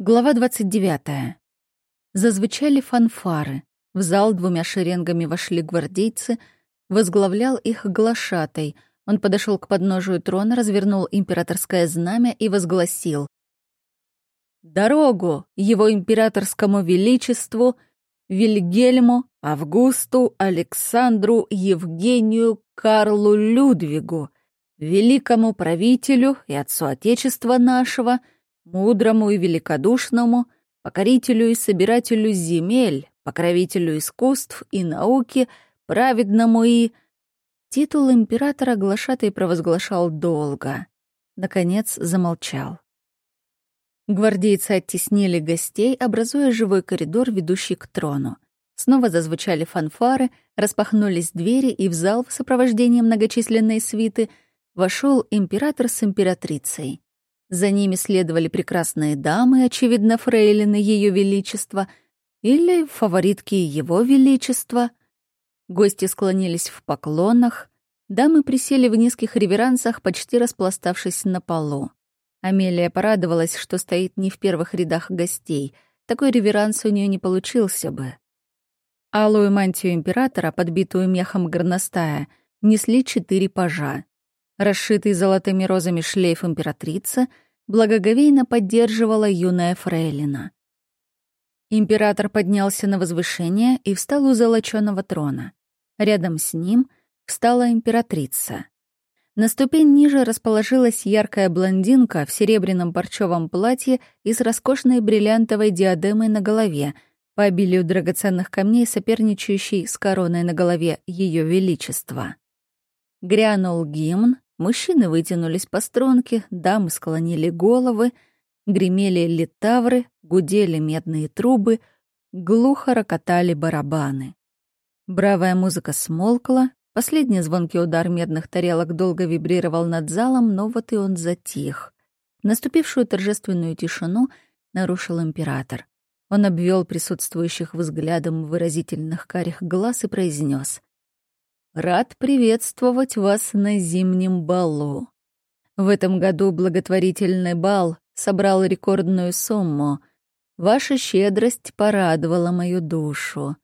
Глава 29. Зазвучали фанфары. В зал двумя шеренгами вошли гвардейцы. Возглавлял их глашатай. Он подошел к подножию трона, развернул императорское знамя и возгласил. «Дорогу его императорскому величеству Вильгельму, Августу, Александру, Евгению, Карлу Людвигу, великому правителю и отцу Отечества нашего — мудрому и великодушному, покорителю и собирателю земель, покровителю искусств и науки, праведному и... Титул императора глашатай провозглашал долго. Наконец замолчал. Гвардейцы оттеснили гостей, образуя живой коридор, ведущий к трону. Снова зазвучали фанфары, распахнулись двери, и в зал в сопровождении многочисленной свиты вошел император с императрицей. За ними следовали прекрасные дамы, очевидно, фрейлины Ее Величества или фаворитки Его Величества. Гости склонились в поклонах, дамы присели в низких реверансах, почти распластавшись на полу. Амелия порадовалась, что стоит не в первых рядах гостей. Такой реверанс у нее не получился бы. Алую мантию императора, подбитую мехом горностая, несли четыре пажа. Расшитый золотыми розами шлейф императрицы благоговейно поддерживала юная фрейлина. Император поднялся на возвышение и встал у золочёного трона. Рядом с ним встала императрица. На ступень ниже расположилась яркая блондинка в серебряном парчевом платье и с роскошной бриллиантовой диадемой на голове, по обилию драгоценных камней, соперничающей с короной на голове Ее Величества. Грянул гимн, Мужчины вытянулись по струнке, дамы склонили головы, гремели литавры, гудели медные трубы, глухо рокотали барабаны. Бравая музыка смолкла, последний звонкий удар медных тарелок долго вибрировал над залом, но вот и он затих. Наступившую торжественную тишину нарушил император. Он обвел присутствующих взглядом выразительных карих глаз и произнес: Рад приветствовать вас на зимнем балу. В этом году благотворительный бал собрал рекордную сумму. Ваша щедрость порадовала мою душу.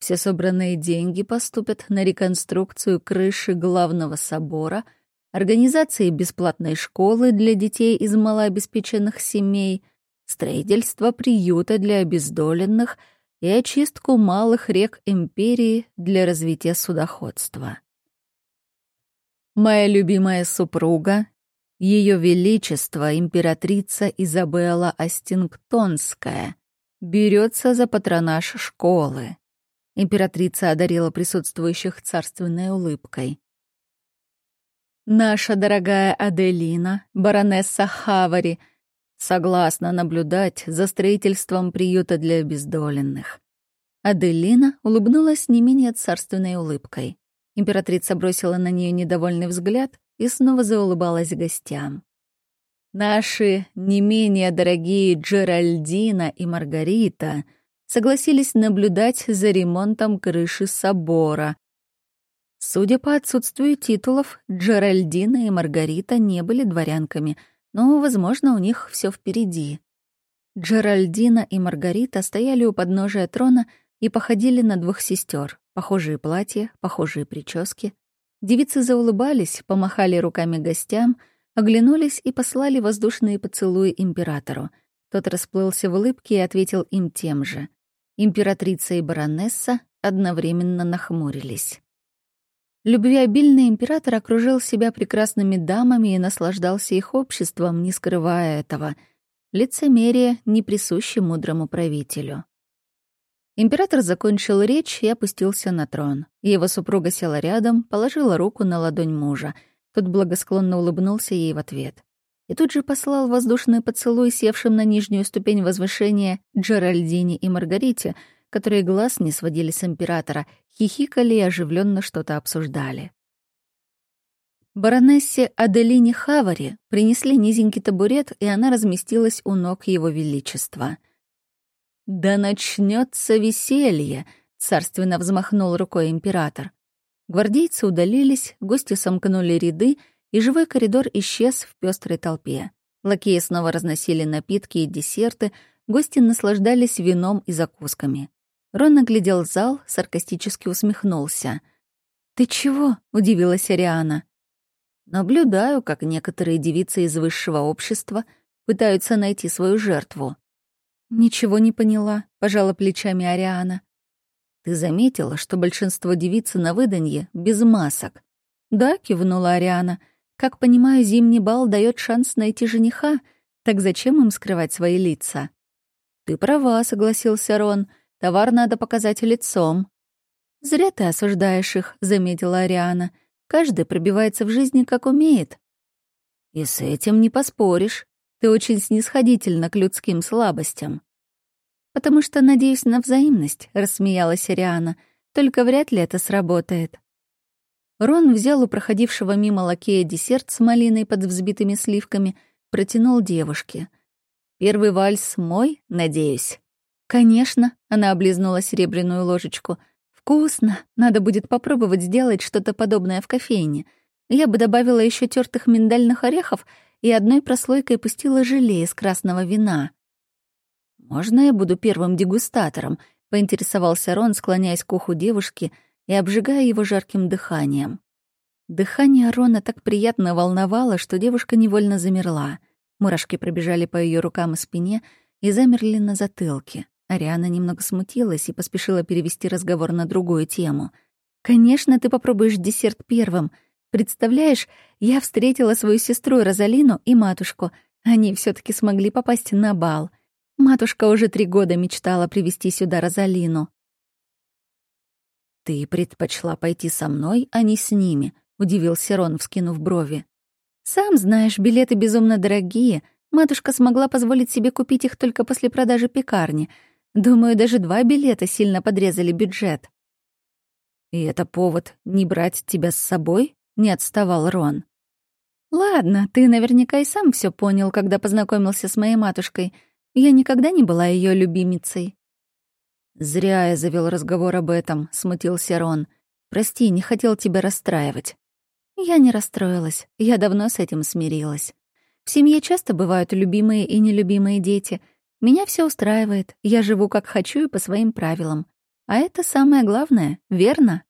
Все собранные деньги поступят на реконструкцию крыши главного собора, организации бесплатной школы для детей из малообеспеченных семей, строительство приюта для обездоленных — и очистку малых рек империи для развития судоходства. Моя любимая супруга, Ее Величество, императрица Изабелла Астингтонская, берется за патронаж школы. Императрица одарила присутствующих царственной улыбкой. Наша дорогая Аделина, баронесса Хавари — Согласна наблюдать за строительством приюта для обездоленных. Аделина улыбнулась не менее царственной улыбкой. Императрица бросила на нее недовольный взгляд и снова заулыбалась гостям. Наши не менее дорогие Джеральдина и Маргарита согласились наблюдать за ремонтом крыши собора. Судя по отсутствию титулов, Джеральдина и Маргарита не были дворянками — но, возможно, у них все впереди. Джеральдина и Маргарита стояли у подножия трона и походили на двух сестер. Похожие платья, похожие прически. Девицы заулыбались, помахали руками гостям, оглянулись и послали воздушные поцелуи императору. Тот расплылся в улыбке и ответил им тем же. Императрица и баронесса одновременно нахмурились. Любвеобильный император окружил себя прекрасными дамами и наслаждался их обществом, не скрывая этого. Лицемерие не присуще мудрому правителю. Император закончил речь и опустился на трон. Его супруга села рядом, положила руку на ладонь мужа. Тот благосклонно улыбнулся ей в ответ. И тут же послал воздушный поцелуй севшим на нижнюю ступень возвышения Джеральдине и Маргарите — которые глаз не сводили с императора, хихикали и оживленно что-то обсуждали. Баронессе Аделине Хавари принесли низенький табурет, и она разместилась у ног его величества. «Да начнется веселье!» — царственно взмахнул рукой император. Гвардейцы удалились, гости сомкнули ряды, и живой коридор исчез в пестрой толпе. Лакеи снова разносили напитки и десерты, гости наслаждались вином и закусками. Рон оглядел зал, саркастически усмехнулся. «Ты чего?» — удивилась Ариана. «Наблюдаю, как некоторые девицы из высшего общества пытаются найти свою жертву». «Ничего не поняла», — пожала плечами Ариана. «Ты заметила, что большинство девиц на выданье без масок?» «Да», — кивнула Ариана. «Как понимаю, зимний бал дает шанс найти жениха, так зачем им скрывать свои лица?» «Ты права», — согласился Рон. «Товар надо показать лицом». «Зря ты осуждаешь их», — заметила Ариана. «Каждый пробивается в жизни, как умеет». «И с этим не поспоришь. Ты очень снисходительна к людским слабостям». «Потому что надеюсь на взаимность», — рассмеялась Ариана. «Только вряд ли это сработает». Рон взял у проходившего мимо лакея десерт с малиной под взбитыми сливками, протянул девушке. «Первый вальс мой, надеюсь?» «Конечно», — она облизнула серебряную ложечку — Вкусно. Надо будет попробовать сделать что-то подобное в кофейне. Я бы добавила еще тертых миндальных орехов и одной прослойкой пустила желе из красного вина. «Можно я буду первым дегустатором?» — поинтересовался Рон, склоняясь к уху девушки и обжигая его жарким дыханием. Дыхание Рона так приятно волновало, что девушка невольно замерла. Мурашки пробежали по ее рукам и спине и замерли на затылке. Ариана немного смутилась и поспешила перевести разговор на другую тему. «Конечно, ты попробуешь десерт первым. Представляешь, я встретила свою сестру Розалину и матушку. Они все таки смогли попасть на бал. Матушка уже три года мечтала привести сюда Розалину». «Ты предпочла пойти со мной, а не с ними», — удивился Рон, вскинув брови. «Сам знаешь, билеты безумно дорогие. Матушка смогла позволить себе купить их только после продажи пекарни. Думаю, даже два билета сильно подрезали бюджет. И это повод не брать тебя с собой? Не отставал Рон. Ладно, ты наверняка и сам все понял, когда познакомился с моей матушкой. Я никогда не была ее любимицей. Зря я завел разговор об этом, смутился Рон. Прости, не хотел тебя расстраивать. Я не расстроилась. Я давно с этим смирилась. В семье часто бывают любимые и нелюбимые дети — меня все устраивает, я живу как хочу и по своим правилам. А это самое главное, верно?